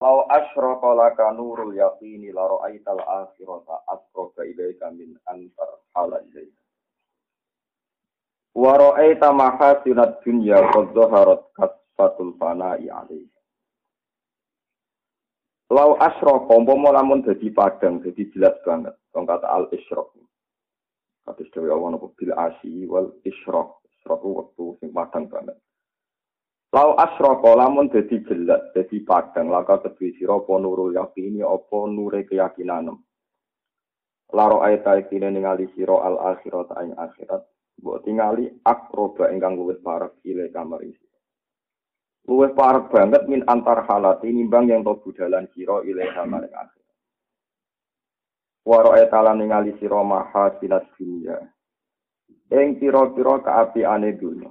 Lau asyraqa laka nurul yaqini la ra'aital akhirata aqraba ilaika min antar halal ilaika. Wa ra'aita mahasinat dunya qad zaharat kasfatul fana'i alaiha. Lau asyraqa umpama lamun dadi padang, dadi jelas banget. Wong kata al isyraq. Kata dewe Allah napa bil asyi wal isyraq. Isyraq waktu sing padang banget. Lau asroko lamun dadi jelas, dadi padang, laka kedui sira apa nurul yakini apa nure keyakinan. Laro ayata ikine ningali sira al akhirat ing akhirat. Mbok tingali akroba ingkang luwih parek ile kamar isi. Luwih parek banget min antar halat nimbang yang to budalan sira ile kamar akhirat. Waro ayata lan ningali sira maha sinas dunya. Ing pira-pira kaapiane dunya.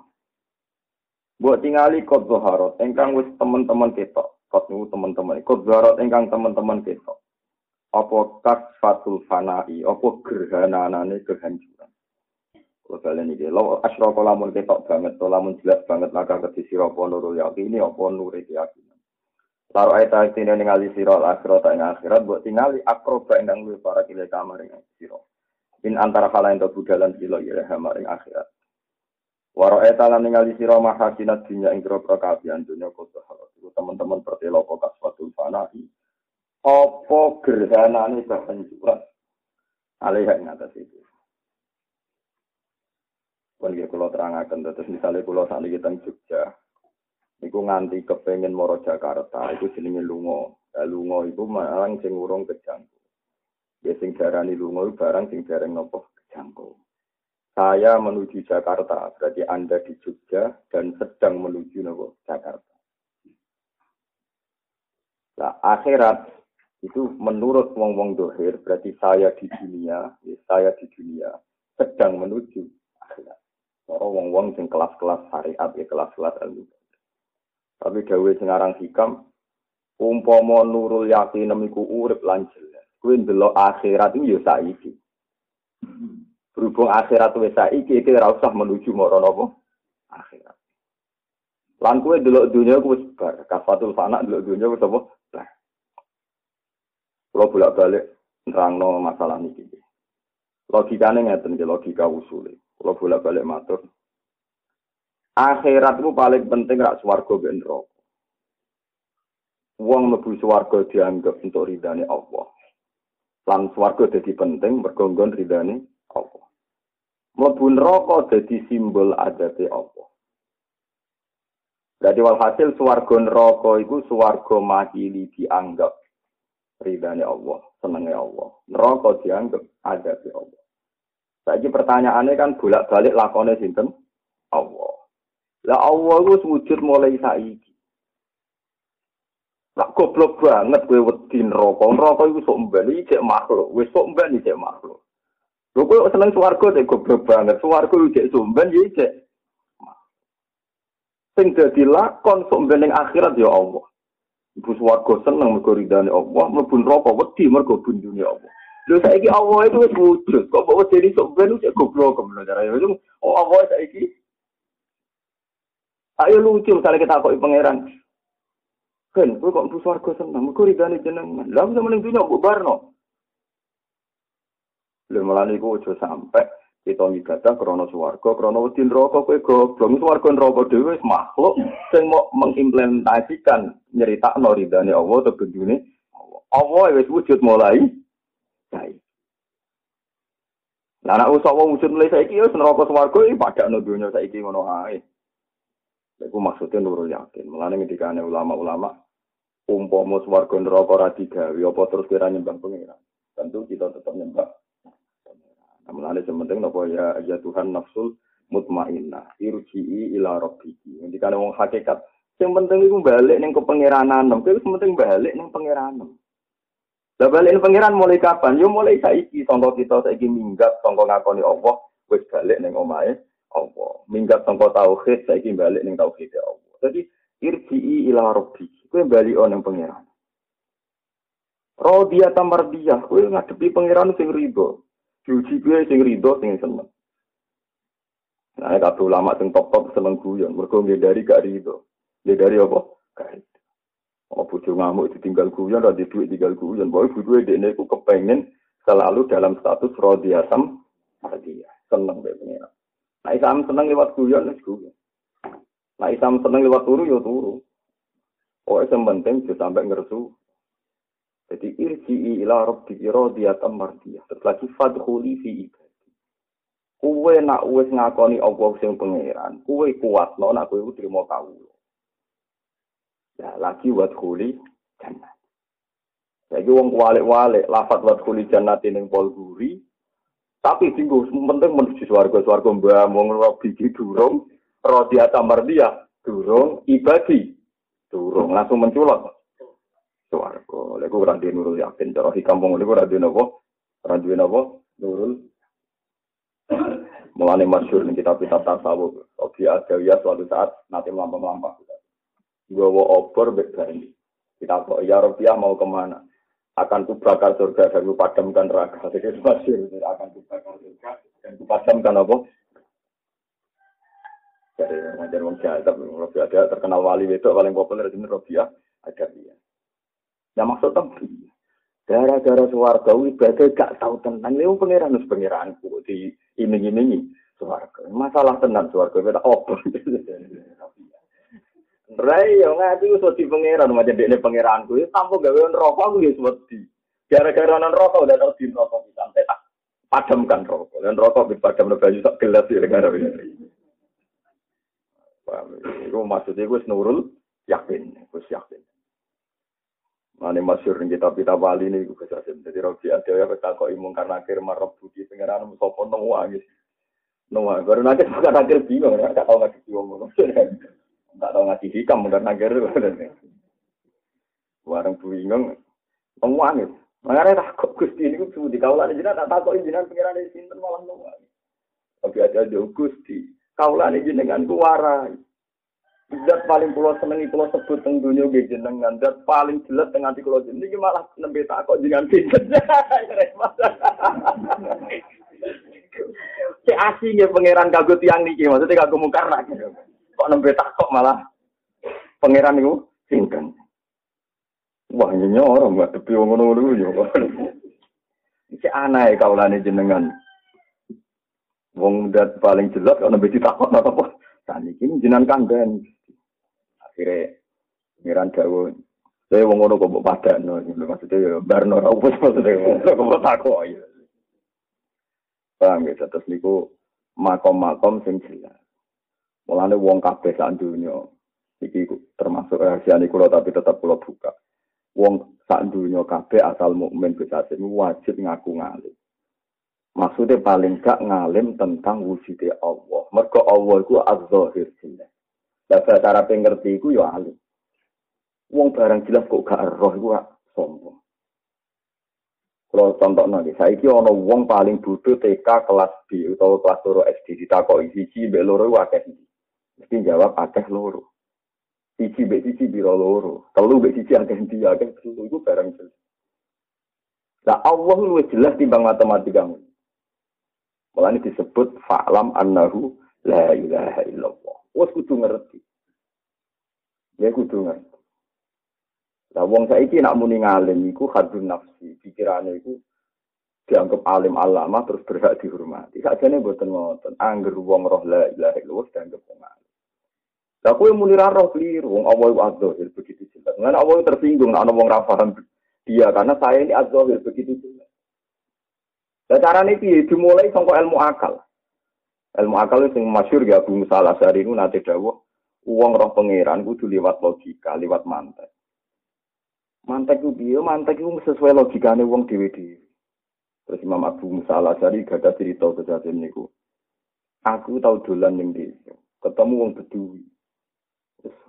Buat tingali kot zoharot, engkang wis teman-teman ketok. Kot niku teman-teman. Kot zoharot engkang teman-teman ketok. Apa fatul fanai, apa gerhananane kehancuran. Kalau kalian ini, lo asroko lamun ketok banget, to lamun jelas banget maka ke sira apa nurul yakini, apa nure keyakinan. Taruh ayat ayat ini ningali sira akhirat ing akhirat, buat tingali akroba engkang luwih para kile kamar ing sira. In antara hal yang budalan sila ya hamar ing akhirat. Waro eta lan ningali sira mahasinat dunya ing grogro kabian dunya. Iku teman-teman pertelo kok kaswatul fanahi. Apa gerhanane kehancuran. Alih ing atas itu. Pun ya kula terangaken terus misalnya kula sakniki teng Jogja. Iku nganti kepengen moro Jakarta, iku jenenge lunga. Ya lunga iku malang sing urung. Ya sing darani lunga barang sing dereng nopo kejangkau. Saya menuju Jakarta, berarti Anda di Jogja dan sedang menuju Nopo Jakarta. Nah, akhirat itu menurut wong wong dohir berarti saya di dunia, ya, saya di dunia sedang menuju akhirat. Orang wong wong sing kelas-kelas syariat ya kelas-kelas ilmu. Tapi gawe sengarang hikam, umpama nurul yakin iku urip lan Kuwi ndelok akhirat itu ya saiki. Berhubung akhirat wis saiki iki ora usah menuju mara napa? Akhirat. Lan kowe delok dunia ku wis bar, kafatul fana delok dunia wis apa? Bar. Kalau bolak-balik nerangno masalah niki. Logikane ngeten iki logika usul. Kalau bolak-balik matur. Akhirat itu paling penting rak swarga ben neraka. Wong mlebu swarga dianggap untuk ridane Allah. Lan swarga dadi penting mergo ridane Allah. Mlebu neraka dadi simbol adate Allah. Jadi walhasil swarga neraka iku swarga makili dianggap ridane Allah, senenge Allah. Neraka dianggap adate Allah. Saiki pertanyaannya kan bolak-balik lakone sinten? Allah. Lah Allah iku wujud mulai saiki. Lah goblok banget kowe wedi neraka. Neraka iku sok mbani cek makhluk. Wis sok mbani cek makhluk. Lho kowe seneng swarga cek goblok banget. Swarga cek sumben ya cek. Sing dadi lakon sok ning akhirat ya Allah. Ibu swarga seneng mergo ridane Allah, mlebu neraka wedi mergo bunjune Allah. Lho saiki Allah itu wis wujud. Kok mbok wedi sok ben cek goblok kemen cara ya. Oh Allah saiki Ayo lucu misalnya kita kok pangeran. Kan, kowe kok mlebu swarga seneng, mergo ridane jenengan. Lah bisa meneng dunya mbok barno. Lha malah niku aja sampai kita ngibadah krana swarga, krana wedi neraka kowe goblok. Swarga neraka dhewe wis makhluk sing mau mengimplementasikan nyeritakno ridane Allah atau bendune Allah. Allah wis wujud mulai saiki. Lah nek usah wujud mulai saiki wis neraka swarga iki padakno donya saiki ngono ae. Iku maksudnya nurul yakin. Mulane ngendikane ulama-ulama umpama swarga neraka ora digawe apa terus kira nyembah pengiran. Tentu kita tetap nyembah Nah, mulane sementing napa ya ya Tuhan nafsul mutmainnah irji'i ila rabbiki. Ngendikane wong hakikat sing penting iku balik ning kepangeranan. Kuwi penting balik ning pangeranan. Lah balik ning pangeran mulai kapan? Yo mulai saiki sangka kita saiki minggat sangka ngakoni Allah wis balik ning omahe Allah. Minggat sangka tauhid saiki balik ning tauhid Allah. Jadi irji'i ila rabbiki. Kuwi balik ning pangeran. Rodiyah tamardiyah, kuwi ngadepi pangeran sing ridho. Diuji gue sing ridho sing seneng. Nah, kabeh ulama sing top-top seneng guyon, mergo dari gak rido. dari apa? Rido. Oh, bojo ngamuk ditinggal guyon, ada duit tinggal guyon. Boy, bojo ini aku kepengen selalu dalam status rodiatam dia Seneng deh pengira. Nah, Islam seneng lewat guyon, wis guyon. Nah, Islam seneng lewat turu, ya turu. Oh, yang penting bisa sampai ngersu. Jadi irji'i ila rabbi rodiatam mardiyah. Terus lagi fadkhuli fi Kuwe nak wis ngakoni Allah sing pangeran, kuwe kuat no nak kuwe trimo kawula. Ya lagi wat kuli jannah. Jadi wong walik-walik lafat wat kuli jannah ning pol guri. Tapi tinggu penting menuju swarga swarga mbah wong biji durung, rodi atamar dia durung, ibadi durung langsung menculot. Swarga. Lha ku ora nurul yakin cara niku ora duwe napa? Ora duwe napa? Nurul Mulane masyhur ning kitab-kitab tasawuf, Obi Adawiyah suatu saat nanti melampau-melampau. Gawa obor berdani. Kita kok ya Rupiah mau ke mana? Akan ku bakar surga dan ku padamkan neraka. Jadi masyhur akan ku bakar surga dan ku padamkan apa? Jadi ngajar wong jahat, Rupiah ada terkenal wali itu paling populer di Rupiah ada dia. Ya maksud tapi Gara-gara suarga ibadah gak tahu tentang ini pangeran nus pangeranku di iming-imingi suarga. Masalah tenan suarga beda apa? Rai yo ngati wis di pangeran macam dekne pangeranku ya tanpa gawe rokok aku ya wedi. Gara-gara non rokok udah tau di rokok sampai tak padamkan rokok dan rokok dipadam baju tak gelas ya gara ini. Itu maksudnya gue nurul yakin, gue yakin. Mane masyur ning kitab kitab wali ini gue kesasim. Jadi Robi ada ya kita kok imung karena akhir marab budi pengiran musopo nong wangis. Nong baru nanti bukan akhir bingung, nggak tahu nggak bingung Nggak tahu ngaji hikam dan akhir. Warang bingung, nong wangis. Makanya tak kok gusti ini gue di kaulan jenengan tak takut jenengan pengiran di sini malah nong wangis. Robi ada dia gusti. Kaulan jenengan ku warai. Zat paling pulau senengi pulau sebut teng dunia ge jenengan. Zat paling jelas teng ati kulo jeneng iki malah nembe tak kok jenengan pinten. Si asingnya pangeran kagum tiang niki maksudnya kagum mungkar lagi. Kok nembe tak kok malah pangeran niku pinten. Wah nyor mbak tapi wong ngono-ngono yo. Si aneh kaulane jenengan. Wong dat paling jelas kok nembe ditakok apa? Saniki jenengan kandhani. akhirnya ngiran jauh saya wong ngono kok pada no maksudnya ya barno ra upus maksudnya kok takok ya paham ya terus niku makom-makom sing jelas mulane wong kabeh sak dunya iki termasuk rahasia niku tapi tetap kula buka wong sak dunya kabeh asal mukmin bisa wajib ngaku ngalim maksudnya paling gak ngalim tentang wujudnya Allah mergo Allah itu az-zahir jelas Lah cara pengerti iku ya alim. Wong barang jelas kok gak roh iku sombong. Kalau contoh nanti, saya ini ono wong paling butuh TK kelas B atau kelas loro SD ditakoki siji mbek loro akeh iki. Mesti jawab akeh loro. Siji mbek siji biro loro, telu mbek siji akeh ndi akeh telu iku barang jelas. Lah Allah luwih jelas timbang matematika. Malah ini disebut fa'lam annahu la ilaha illallah. Wes kudu ngerti. Ya kudu ngerti. Lah wong saiki nak muni ngalim iku hadun nafsi, pikirane iku dianggap alim alama terus berhak dihormati. Sakjane mboten ngoten. Angger wong roh la ilaha illallah dianggap wong. Lah kowe muni ra roh keliru, wong Allah iku begitu jelas. Lan Allah tersinggung ana wong ra paham dia karena saya ini adzahir begitu jelas. Lah carane piye? Dimulai saka ilmu akal. Ilmu akal sing masyhur ya Abu Musa Al-Asy'ari niku nate dawuh, wong roh pangeran kudu liwat logika, liwat mantek. Mantek ku piye? Mantek ku sesuai logikane wong dhewe-dhewe. Terus Imam Abu Musa Al-Asy'ari gada cerita kejadian niku. Aku tau dolan ning desa, ketemu wong bedui.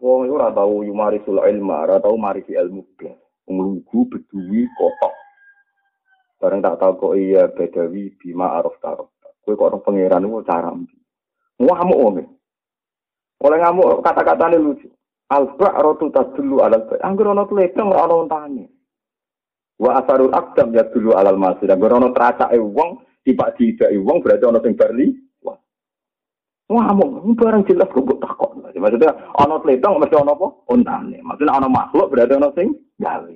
Wong iku ora tau yumari sul ilma, ora tau mari ilmu blas. Wong lugu bedui kotok. Bareng tak tahu kok iya bedawi bima araf taruh. Kowe kok orang pangeran itu cara ngamuk wong. Oleh ngamuk kata-katane lucu. Alba rotu dulu alal baik. Anggur ono tulepeng ora ono untane. Wa asarul akdam ya dulu alal masjid. Anggur ono teracake wong tiba tiba wong berarti ono sing barli. Wah. Ngamuk, barang jelas kok takut. Maksudnya ana tletong mesti ana apa? Ontane. Maksudnya ana makhluk berarti ana sing gawe.